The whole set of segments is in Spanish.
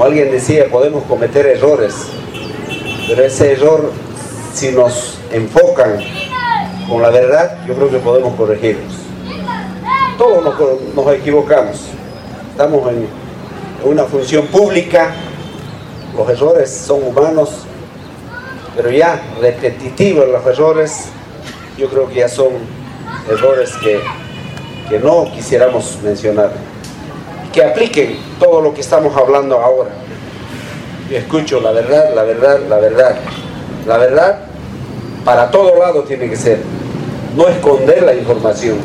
como alguien decía, podemos cometer errores, pero ese error, si nos enfocan con la verdad, yo creo que podemos corregirlos. Todos nos, nos equivocamos, estamos en una función pública, los errores son humanos, pero ya repetitivos los errores, yo creo que ya son errores que, que no quisiéramos mencionar. Que apliquen todo lo que estamos hablando ahora. Yo escucho la verdad, la verdad, la verdad. La verdad para todo lado tiene que ser. No esconder la información.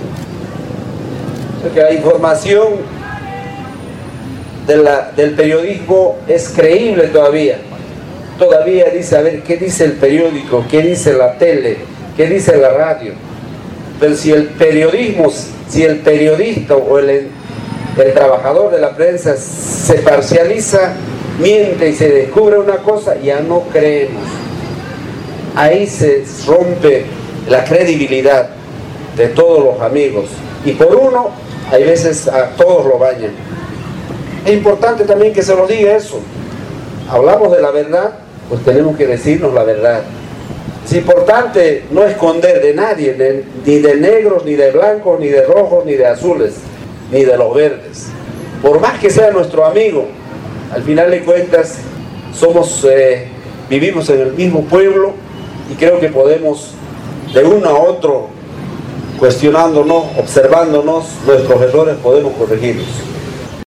Porque la información de del periodismo es creíble todavía. Todavía dice, a ver, ¿qué dice el periódico? ¿Qué dice la tele? ¿Qué dice la radio? Pero si el periodismo, si el periodista o el, el trabajador de la prensa se parcializa, miente y se descubre una cosa, ya no creemos. Ahí se rompe la credibilidad de todos los amigos. Y por uno, hay veces a todos lo bañan. Es importante también que se nos diga eso. Hablamos de la verdad, pues tenemos que decirnos la verdad. Es importante no esconder de nadie, ni de negros, ni de blancos, ni de rojos, ni de azules, ni de los verdes. Por más que sea nuestro amigo, al final de cuentas somos, eh, vivimos en el mismo pueblo y creo que podemos de uno a otro, cuestionándonos, observándonos nuestros errores, podemos corregirlos.